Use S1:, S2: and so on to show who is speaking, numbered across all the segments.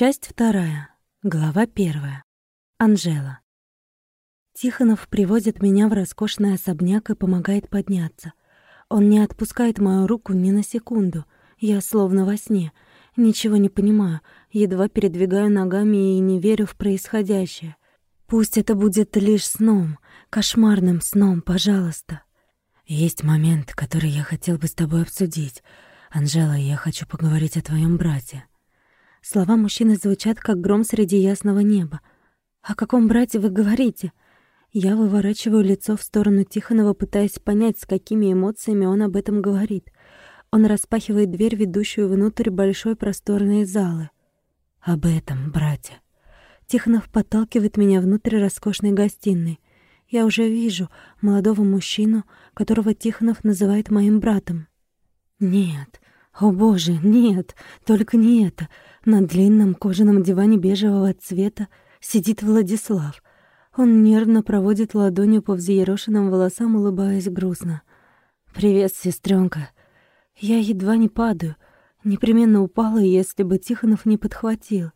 S1: Часть вторая. Глава первая. Анжела. Тихонов привозит меня в роскошный особняк и помогает подняться. Он не отпускает мою руку ни на секунду. Я словно во сне. Ничего не понимаю, едва передвигаю ногами и не верю в происходящее. Пусть это будет лишь сном, кошмарным сном, пожалуйста. Есть момент, который я хотел бы с тобой обсудить. Анжела, я хочу поговорить о твоем брате. Слова мужчины звучат, как гром среди ясного неба. «О каком брате вы говорите?» Я выворачиваю лицо в сторону Тихонова, пытаясь понять, с какими эмоциями он об этом говорит. Он распахивает дверь, ведущую внутрь большой просторной залы. «Об этом, братья». Тихонов подталкивает меня внутрь роскошной гостиной. Я уже вижу молодого мужчину, которого Тихонов называет моим братом. «Нет, о боже, нет, только не это. На длинном кожаном диване бежевого цвета сидит Владислав. Он нервно проводит ладонью по взъерошенным волосам, улыбаясь грустно. «Привет, сестренка. Я едва не падаю. Непременно упала, если бы Тихонов не подхватил.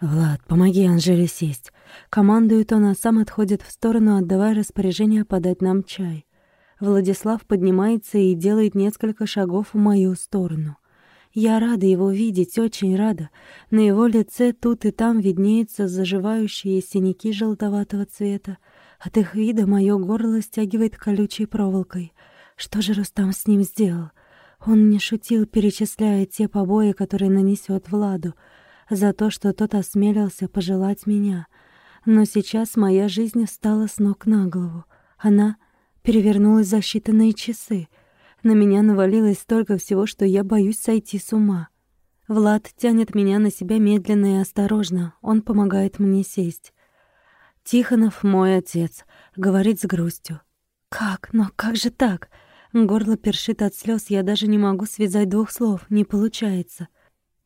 S1: «Влад, помоги Анжеле сесть». Командует он, а сам отходит в сторону, отдавая распоряжение подать нам чай. Владислав поднимается и делает несколько шагов в мою сторону. Я рада его видеть, очень рада. На его лице тут и там виднеются заживающие синяки желтоватого цвета. От их вида мое горло стягивает колючей проволокой. Что же Рустам с ним сделал? Он не шутил, перечисляя те побои, которые нанесет Владу, за то, что тот осмелился пожелать меня. Но сейчас моя жизнь стала с ног на голову. Она перевернулась за считанные часы. На меня навалилось столько всего, что я боюсь сойти с ума. Влад тянет меня на себя медленно и осторожно. Он помогает мне сесть. «Тихонов мой отец», — говорит с грустью. «Как? Но как же так?» Горло першит от слез, я даже не могу связать двух слов, не получается.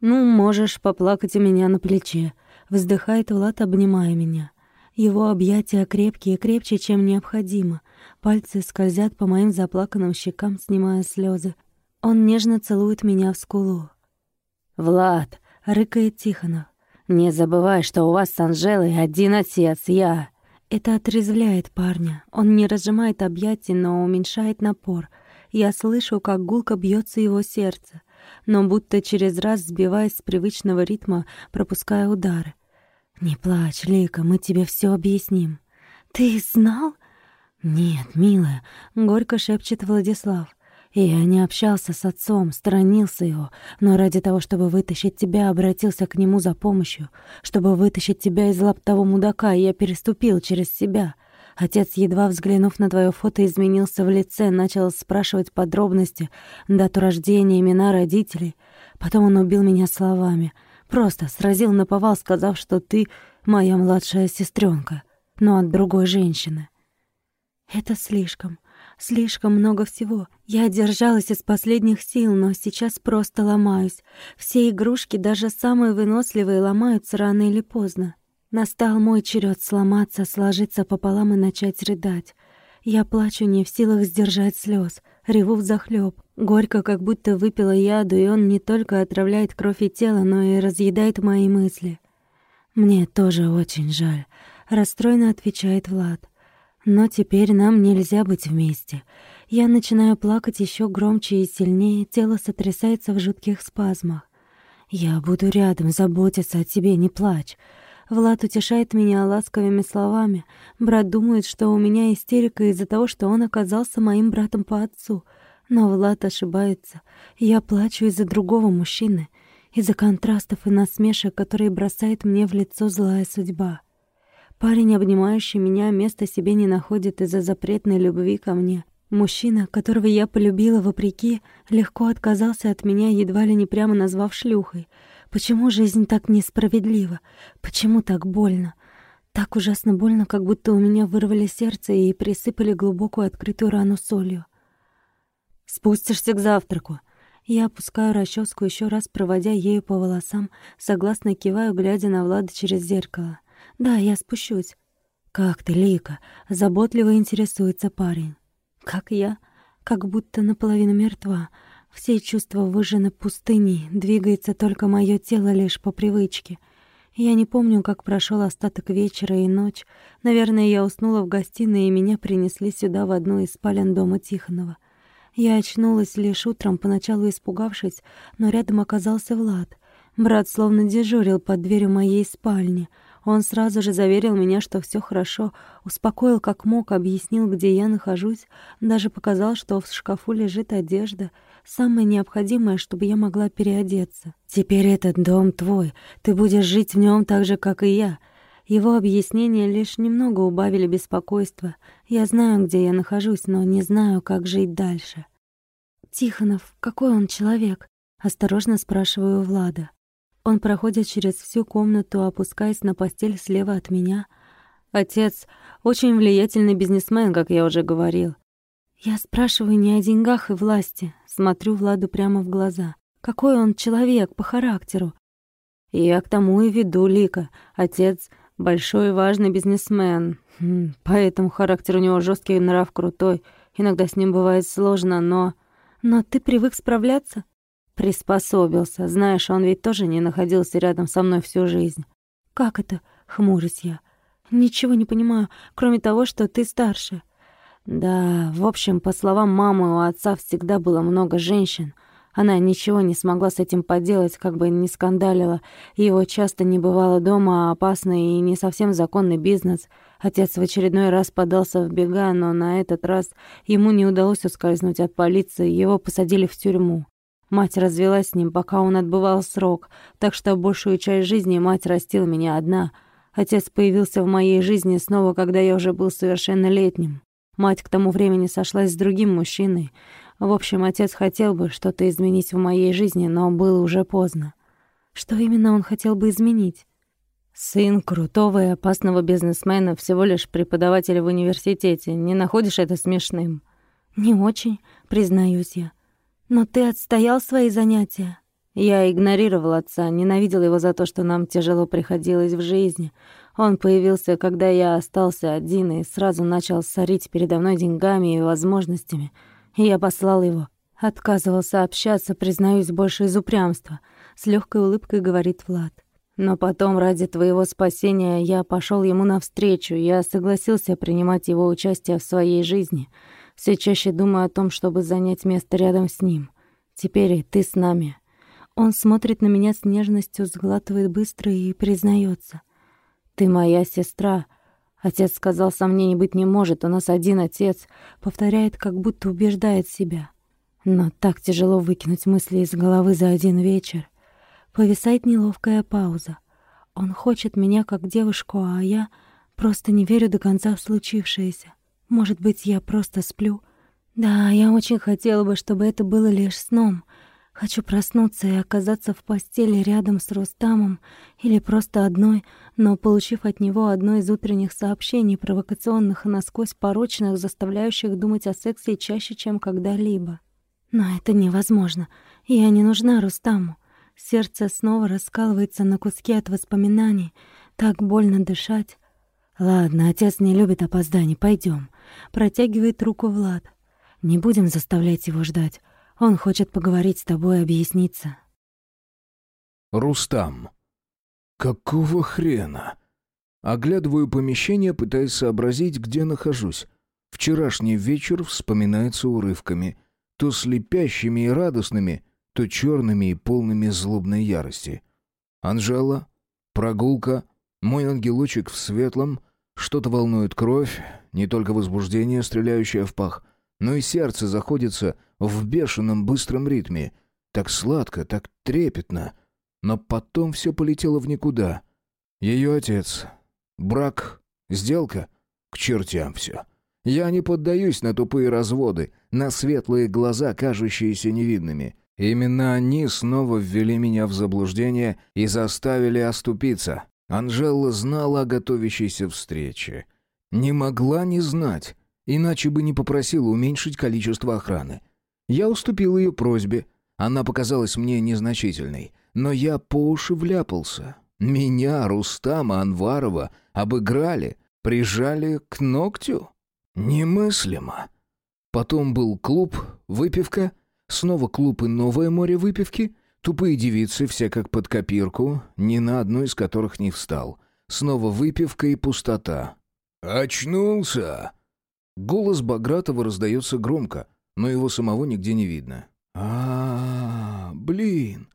S1: «Ну, можешь поплакать у меня на плече», — вздыхает Влад, обнимая меня. Его объятия крепкие, крепче, чем необходимо. Пальцы скользят по моим заплаканным щекам, снимая слезы. Он нежно целует меня в скулу.
S2: «Влад!» — рыкает Тихонов. «Не забывай, что у вас с Анжелой один отец, я!»
S1: Это отрезвляет парня. Он не разжимает объятий, но уменьшает напор. Я слышу, как гулко бьется его сердце, но будто через раз, сбиваясь с привычного ритма, пропуская удары. «Не плачь, Лика, мы тебе все объясним».
S2: «Ты знал?»
S1: «Нет, милая», — горько шепчет Владислав. «Я не общался с отцом, сторонился его, но ради того, чтобы вытащить тебя, обратился к нему за помощью. Чтобы вытащить тебя из лап того мудака, я переступил через себя». Отец, едва взглянув на твое фото, изменился в лице, начал спрашивать подробности, дату рождения, имена родителей. Потом он убил меня словами — Просто сразил наповал, сказав, что ты моя младшая сестренка, но от другой женщины. Это слишком, слишком много всего. Я держалась из последних сил, но сейчас просто ломаюсь. Все игрушки, даже самые выносливые, ломаются рано или поздно. Настал мой черед сломаться, сложиться пополам и начать рыдать. Я плачу не в силах сдержать слез, реву взахлёб. Горько, как будто выпила яду, и он не только отравляет кровь и тело, но и разъедает мои мысли. «Мне тоже очень жаль», — расстроенно отвечает Влад. «Но теперь нам нельзя быть вместе. Я начинаю плакать еще громче и сильнее, тело сотрясается в жутких спазмах. Я буду рядом, заботиться о тебе, не плачь. Влад утешает меня ласковыми словами. Брат думает, что у меня истерика из-за того, что он оказался моим братом по отцу — но Влад ошибается. Я плачу из-за другого мужчины, из-за контрастов и насмешек, которые бросает мне в лицо злая судьба. Парень, обнимающий меня, места себе не находит из-за запретной любви ко мне. Мужчина, которого я полюбила вопреки, легко отказался от меня, едва ли не прямо назвав шлюхой. Почему жизнь так несправедлива? Почему так больно? Так ужасно больно, как будто у меня вырвали сердце и присыпали глубокую открытую рану солью. Спустишься к завтраку. Я опускаю расческу еще раз, проводя ею по волосам, согласно киваю, глядя на Влада через зеркало. Да, я спущусь. Как ты, Лика? Заботливо интересуется парень. Как я? Как будто наполовину мертва. Все чувства выжжены пустыней, двигается только мое тело лишь по привычке. Я не помню, как прошел остаток вечера и ночь. Наверное, я уснула в гостиной, и меня принесли сюда в одну из спален дома Тихонова. Я очнулась лишь утром, поначалу испугавшись, но рядом оказался Влад. Брат словно дежурил под дверью моей спальни — он сразу же заверил меня, что все хорошо, успокоил как мог, объяснил, где я нахожусь, даже показал, что в шкафу лежит одежда, самое необходимое, чтобы я могла переодеться. «Теперь этот дом твой, ты будешь жить в нем так же, как и я». Его объяснения лишь немного убавили беспокойство. Я знаю, где я нахожусь, но не знаю, как жить дальше. «Тихонов, какой он человек?» — осторожно спрашиваю Влада. Он проходит через всю комнату, опускаясь на постель слева от меня. Отец — очень влиятельный бизнесмен, как я уже говорил. Я спрашиваю не о деньгах и власти, смотрю Владу прямо в глаза. Какой он человек по характеру? Я к тому и веду, Лика. Отец — большой и важный бизнесмен, хм, поэтому характер у него жесткий, нрав крутой. Иногда с ним бывает сложно, но... Но ты привык справляться? Приспособился. Знаешь, он ведь тоже не находился рядом со мной всю жизнь. Как это? Хмурюсь я. Ничего не понимаю, кроме того, что ты старше. Да, в общем, по словам мамы, у отца всегда было много женщин. Она ничего не смогла с этим поделать, как бы ни скандалила. Его часто не бывало дома, а опасный и не совсем законный бизнес. Отец в очередной раз подался в бега, но на этот раз ему не удалось ускользнуть от полиции, его посадили в тюрьму. Мать развелась с ним, пока он отбывал срок, так что большую часть жизни мать растила меня одна. Отец появился в моей жизни снова, когда я уже был совершеннолетним. Мать к тому времени сошлась с другим мужчиной. В общем, отец хотел бы что-то изменить в моей жизни, но было уже поздно. Что именно он хотел бы изменить? Сын крутого и опасного бизнесмена, всего лишь преподаватель в университете. Не находишь это смешным? Не очень, признаюсь я. «Но ты отстоял свои занятия?» Я игнорировал отца, ненавидел его за то, что нам тяжело приходилось в жизни. Он появился, когда я остался один, и сразу начал сорить передо мной деньгами и возможностями. И я послал его. Отказывался общаться, признаюсь, больше из упрямства. С легкой улыбкой говорит Влад. Но потом, ради твоего спасения, я пошел ему навстречу. Я согласился принимать его участие в своей жизни — все чаще думаю о том, чтобы занять место рядом с ним. Теперь и ты с нами. Он смотрит на меня с нежностью, сглатывает быстро и признается: «Ты моя сестра». Отец сказал, сомнений быть не может, у нас один отец. Повторяет, как будто убеждает себя. Но так тяжело выкинуть мысли из головы за один вечер. Повисает неловкая пауза. Он хочет меня как девушку, а я просто не верю до конца в случившееся. Может быть, я просто сплю? Да, я очень хотела бы, чтобы это было лишь сном. Хочу проснуться и оказаться в постели рядом с Рустамом или просто одной, но получив от него одно из утренних сообщений, провокационных и насквозь порочных, заставляющих думать о сексе чаще, чем когда-либо. Но это невозможно. Я не нужна Рустаму. Сердце снова раскалывается на куски от воспоминаний. Так больно дышать. Ладно, отец не любит опозданий. Пойдем. Протягивает руку Влад. Не будем заставлять его ждать. Он хочет поговорить с тобой объясниться.
S3: Рустам. Какого хрена? Оглядываю помещение, пытаясь сообразить, где нахожусь. Вчерашний вечер вспоминается урывками, то слепящими и радостными, то черными и полными злобной ярости. Анжела, прогулка, мой ангелочек в светлом, что-то волнует кровь, не только возбуждение, стреляющее в пах, но и сердце заходится в бешеном быстром ритме. Так сладко, так трепетно. Но потом все полетело в никуда. Ее отец. Брак. Сделка. К чертям все. Я не поддаюсь на тупые разводы, на светлые глаза, кажущиеся невидными. Именно они снова ввели меня в заблуждение и заставили оступиться. Анжела знала о готовящейся встрече. Не могла не знать, иначе бы не попросила уменьшить количество охраны. Я уступил ее просьбе. Она показалась мне незначительной, но я по уши вляпался. Меня, Рустама Анварова, обыграли, прижали к ногтю. Немыслимо. Потом был клуб, выпивка, Снова клуб и новое море выпивки? Тупые девицы, все как под копирку, ни на одну из которых не встал. Снова выпивка и пустота. «Очнулся!» Голос Багратова раздается громко, но его самого нигде не видно. а, блин!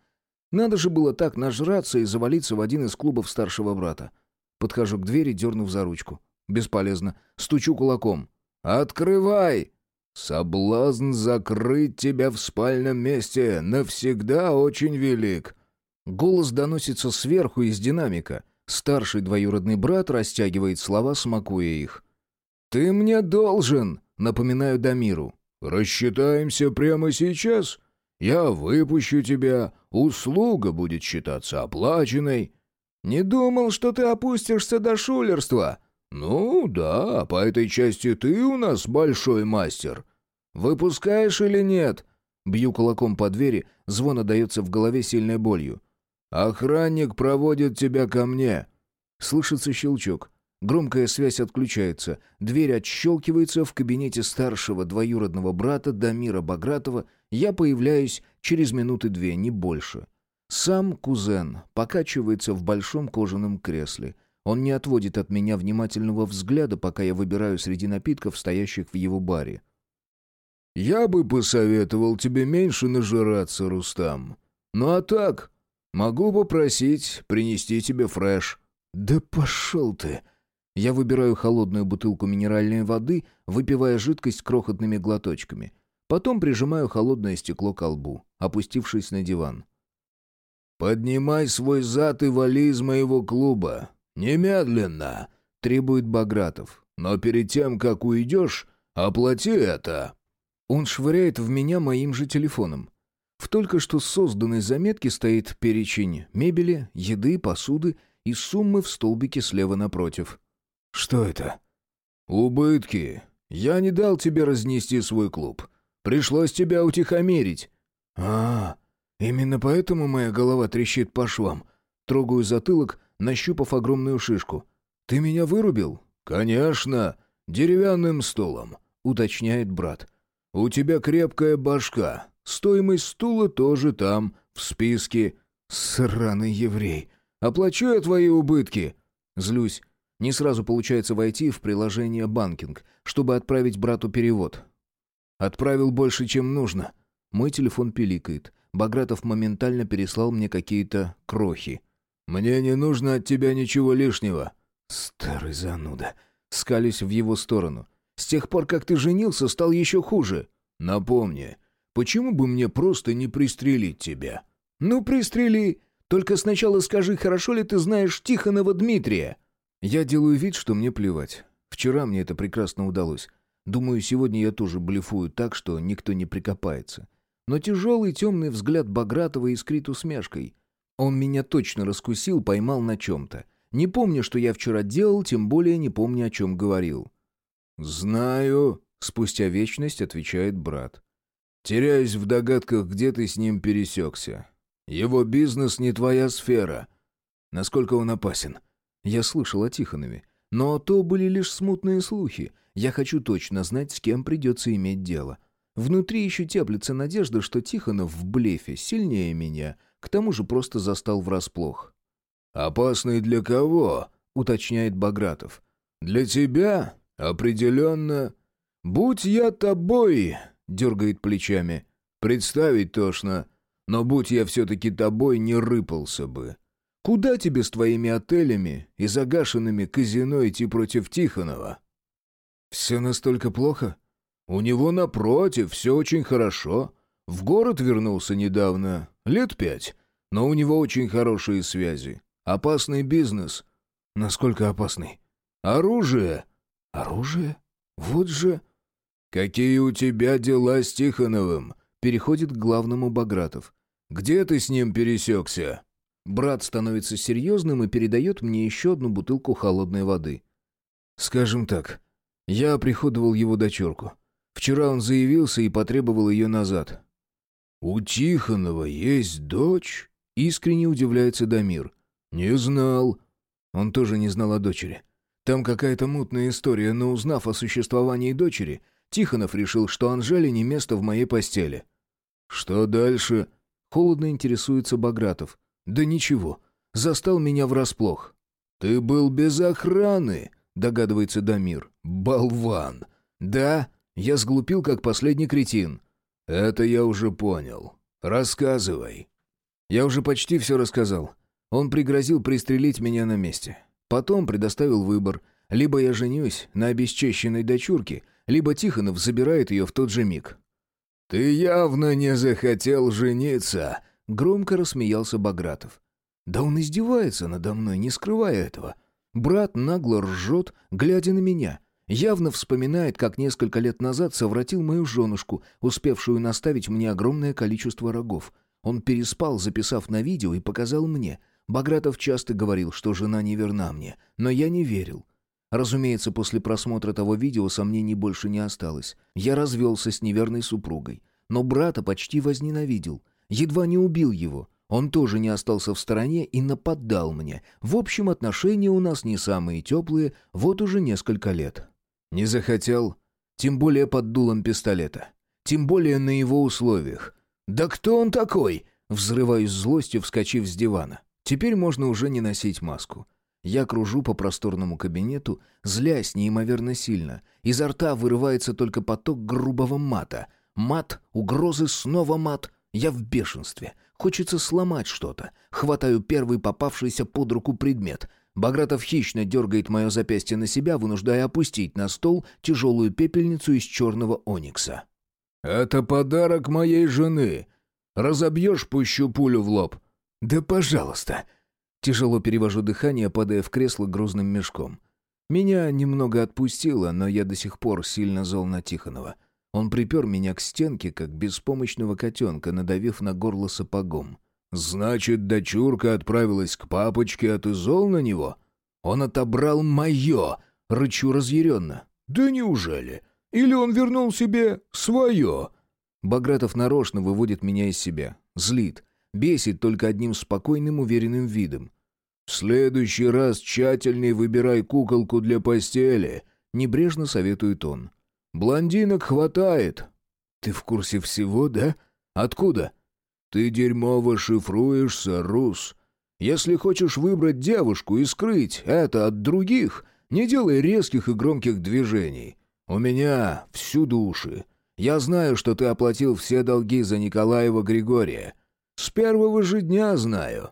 S3: Надо же было так нажраться и завалиться в один из клубов старшего брата. Подхожу к двери, дернув за ручку. Бесполезно. Стучу кулаком. «Открывай!» «Соблазн закрыть тебя в спальном месте навсегда очень велик». Голос доносится сверху из динамика. Старший двоюродный брат растягивает слова, смакуя их. «Ты мне должен!» — напоминаю Дамиру. «Рассчитаемся прямо сейчас. Я выпущу тебя, услуга будет считаться оплаченной». «Не думал, что ты опустишься до шулерства». «Ну да, по этой части ты у нас большой мастер. Выпускаешь или нет?» Бью кулаком по двери, звон отдается в голове сильной болью. «Охранник проводит тебя ко мне». Слышится щелчок. Громкая связь отключается. Дверь отщелкивается. В кабинете старшего двоюродного брата Дамира Багратова я появляюсь через минуты две, не больше. Сам кузен покачивается в большом кожаном кресле. Он не отводит от меня внимательного взгляда, пока я выбираю среди напитков, стоящих в его баре. «Я бы посоветовал тебе меньше нажираться, Рустам. Ну а так, могу попросить принести тебе фреш». «Да пошел ты!» Я выбираю холодную бутылку минеральной воды, выпивая жидкость крохотными глоточками. Потом прижимаю холодное стекло к лбу, опустившись на диван. «Поднимай свой зад и вали из моего клуба. Немедленно!» — требует Багратов. «Но перед тем, как уйдешь, оплати это!» Он швыряет в меня моим же телефоном. В только что созданной заметке стоит перечень мебели, еды, посуды и суммы в столбике слева напротив. «Что это?» «Убытки. Я не дал тебе разнести свой клуб. Пришлось тебя утихомирить». «А, именно поэтому моя голова трещит по швам». Трогаю затылок, нащупав огромную шишку. «Ты меня вырубил?» «Конечно, деревянным стулом», — уточняет брат. «У тебя крепкая башка. Стоимость стула тоже там, в списке. Сраный еврей. Оплачу я твои убытки». Злюсь. Не сразу получается войти в приложение «Банкинг», чтобы отправить брату перевод. Отправил больше, чем нужно. Мой телефон пиликает. Багратов моментально переслал мне какие-то крохи. «Мне не нужно от тебя ничего лишнего». «Старый зануда». Скались в его сторону. «С тех пор, как ты женился, стал еще хуже». «Напомни, почему бы мне просто не пристрелить тебя?» «Ну, пристрели. Только сначала скажи, хорошо ли ты знаешь Тихонова Дмитрия?» Я делаю вид, что мне плевать. Вчера мне это прекрасно удалось. Думаю, сегодня я тоже блефую так, что никто не прикопается. Но тяжелый темный взгляд Багратова искрит усмешкой. Он меня точно раскусил, поймал на чем-то. Не помню, что я вчера делал, тем более не помню, о чем говорил. «Знаю», — спустя вечность отвечает брат. «Теряюсь в догадках, где ты с ним пересекся. Его бизнес не твоя сфера. Насколько он опасен?» Я слышал о Тихонове. Но то были лишь смутные слухи. Я хочу точно знать, с кем придется иметь дело. Внутри еще теплится надежда, что Тихонов в блефе сильнее меня, к тому же просто застал врасплох. «Опасный для кого?» — уточняет Багратов. «Для тебя? Определенно. Будь я тобой!» — дергает плечами. «Представить тошно. Но будь я все-таки тобой, не рыпался бы. Куда тебе с твоими отелями и загашенными казино идти против Тихонова? Все настолько плохо? У него, напротив, все очень хорошо. В город вернулся недавно, лет пять, но у него очень хорошие связи. Опасный бизнес. Насколько опасный? Оружие. Оружие? Вот же... «Какие у тебя дела с Тихоновым?» Переходит к главному Багратов. «Где ты с ним пересекся?» Брат становится серьезным и передает мне еще одну бутылку холодной воды. Скажем так, я приходовал его дочерку. Вчера он заявился и потребовал ее назад. «У Тихонова есть дочь?» — искренне удивляется Дамир. «Не знал». Он тоже не знал о дочери. Там какая-то мутная история, но узнав о существовании дочери, Тихонов решил, что Анжеле не место в моей постели. «Что дальше?» Холодно интересуется Багратов. «Да ничего. Застал меня врасплох». «Ты был без охраны», — догадывается Дамир. «Болван». «Да, я сглупил, как последний кретин». «Это я уже понял. Рассказывай». Я уже почти все рассказал. Он пригрозил пристрелить меня на месте. Потом предоставил выбор. Либо я женюсь на обесчещенной дочурке, либо Тихонов забирает ее в тот же миг. «Ты явно не захотел жениться», — громко рассмеялся Багратов. «Да он издевается надо мной, не скрывая этого. Брат нагло ржет, глядя на меня. Явно вспоминает, как несколько лет назад совратил мою женушку, успевшую наставить мне огромное количество рогов. Он переспал, записав на видео и показал мне. Багратов часто говорил, что жена не верна мне, но я не верил. Разумеется, после просмотра того видео сомнений больше не осталось. Я развелся с неверной супругой. Но брата почти возненавидел. Едва не убил его. Он тоже не остался в стороне и нападал мне. В общем, отношения у нас не самые теплые, вот уже несколько лет. Не захотел, тем более под дулом пистолета. Тем более на его условиях. «Да кто он такой?» Взрываюсь злостью, вскочив с дивана. Теперь можно уже не носить маску. Я кружу по просторному кабинету, злясь неимоверно сильно. Изо рта вырывается только поток грубого мата. Мат, угрозы, снова мат. Я в бешенстве. Хочется сломать что-то. Хватаю первый попавшийся под руку предмет. Багратов хищно дергает мое запястье на себя, вынуждая опустить на стол тяжелую пепельницу из черного оникса. «Это подарок моей жены. Разобьешь, пущу пулю в лоб». «Да пожалуйста». Тяжело перевожу дыхание, падая в кресло грузным мешком. Меня немного отпустило, но я до сих пор сильно зол на Тихонова. Он припер меня к стенке, как беспомощного котенка, надавив на горло сапогом. «Значит, дочурка отправилась к папочке, а ты зол на него?» «Он отобрал мое!» — рычу разъяренно. «Да неужели? Или он вернул себе свое?» Багратов нарочно выводит меня из себя. Злит. Бесит только одним спокойным, уверенным видом. «В следующий раз тщательней выбирай куколку для постели», — небрежно советует он. «Блондинок хватает». «Ты в курсе всего, да? Откуда?» «Ты дерьмово шифруешься, Рус. Если хочешь выбрать девушку и скрыть это от других, не делай резких и громких движений. «У меня всюду уши. Я знаю, что ты оплатил все долги за Николаева Григория. С первого же дня знаю».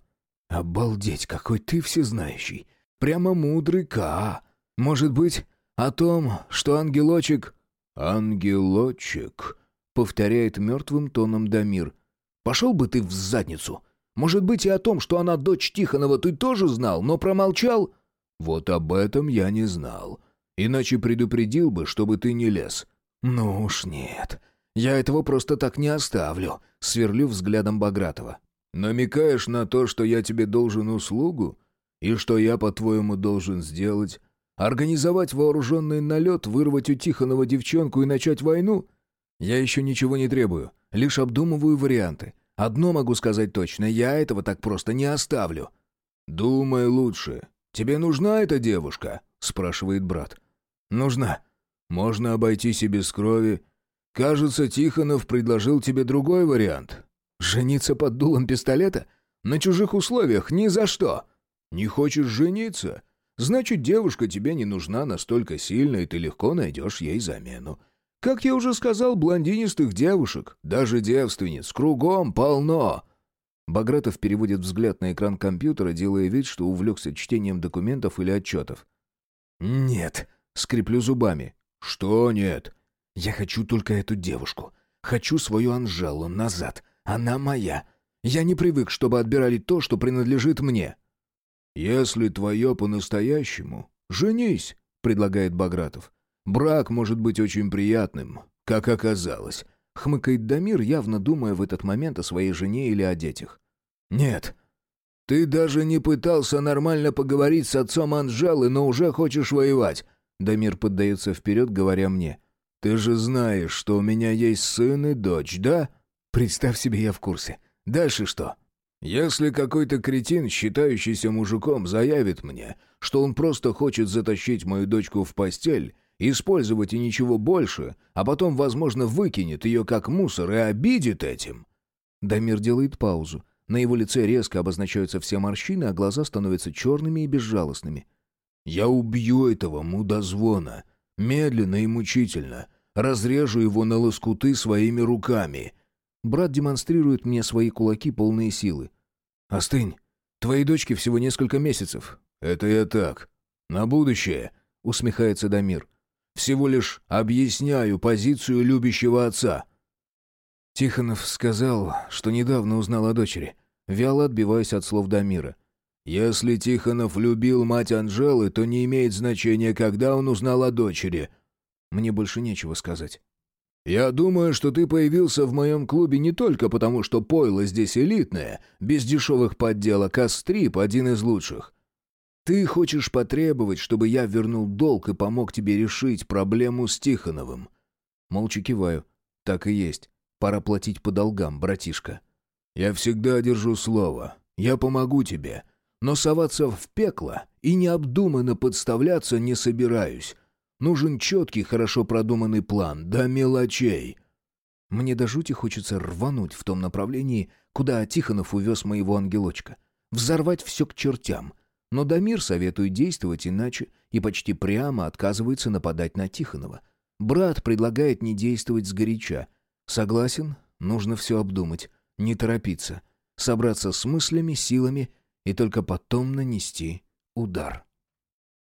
S3: «Обалдеть, какой ты всезнающий! Прямо мудрый Ка. Может быть, о том, что ангелочек...» «Ангелочек», — повторяет мертвым тоном Дамир. «Пошел бы ты в задницу! Может быть, и о том, что она дочь Тихонова, ты тоже знал, но промолчал?» «Вот об этом я не знал. Иначе предупредил бы, чтобы ты не лез». «Ну уж нет. Я этого просто так не оставлю», — сверлю взглядом Багратова. «Намекаешь на то, что я тебе должен услугу? И что я, по-твоему, должен сделать? Организовать вооруженный налет, вырвать у Тихонова девчонку и начать войну? Я еще ничего не требую, лишь обдумываю варианты. Одно могу сказать точно, я этого так просто не оставлю». «Думай лучше. Тебе нужна эта девушка?» — спрашивает брат. «Нужна. Можно обойтись и без крови. Кажется, Тихонов предложил тебе другой вариант. Жениться под дулом пистолета? На чужих условиях? Ни за что. Не хочешь жениться? Значит, девушка тебе не нужна настолько сильно, и ты легко найдешь ей замену. Как я уже сказал, блондинистых девушек, даже девственниц, кругом полно». Багратов переводит взгляд на экран компьютера, делая вид, что увлекся чтением документов или отчетов. «Нет», Скреплю зубами. «Что нет?» «Я хочу только эту девушку. Хочу свою Анжелу назад. Она моя. Я не привык, чтобы отбирали то, что принадлежит мне». «Если твое по-настоящему, женись», — предлагает Багратов. «Брак может быть очень приятным, как оказалось», — хмыкает Дамир, явно думая в этот момент о своей жене или о детях. «Нет». «Ты даже не пытался нормально поговорить с отцом Анжелы, но уже хочешь воевать. Дамир поддается вперед, говоря мне. «Ты же знаешь, что у меня есть сын и дочь, да?» «Представь себе, я в курсе. Дальше что?» «Если какой-то кретин, считающийся мужиком, заявит мне, что он просто хочет затащить мою дочку в постель, использовать и ничего больше, а потом, возможно, выкинет ее как мусор и обидит этим, Дамир делает паузу. На его лице резко обозначаются все морщины, а глаза становятся черными и безжалостными. «Я убью этого мудозвона. Медленно и мучительно. Разрежу его на лоскуты своими руками». Брат демонстрирует мне свои кулаки, полные силы. «Остынь. Твоей дочке всего несколько месяцев». «Это я так. На будущее», — усмехается Дамир. «Всего лишь объясняю позицию любящего отца». Тихонов сказал, что недавно узнал о дочери. Вяло отбиваясь от слов Дамира. «Если Тихонов любил мать Анжелы, то не имеет значения, когда он узнал о дочери». Мне больше нечего сказать. «Я думаю, что ты появился в моем клубе не только потому, что пойло здесь элитное, без дешевых подделок, а стрип один из лучших. Ты хочешь потребовать, чтобы я вернул долг и помог тебе решить проблему с Тихоновым?» Молча киваю. «Так и есть. Пора платить по долгам, братишка». «Я всегда держу слово. Я помогу тебе. Но соваться в пекло и необдуманно подставляться не собираюсь. Нужен четкий, хорошо продуманный план, до мелочей». Мне до жути хочется рвануть в том направлении, куда Тихонов увез моего ангелочка. Взорвать все к чертям. Но Дамир советует действовать иначе и почти прямо отказывается нападать на Тихонова. Брат предлагает не действовать сгоряча. Согласен, нужно все обдумать, не торопиться, собраться с мыслями, силами и только потом нанести удар.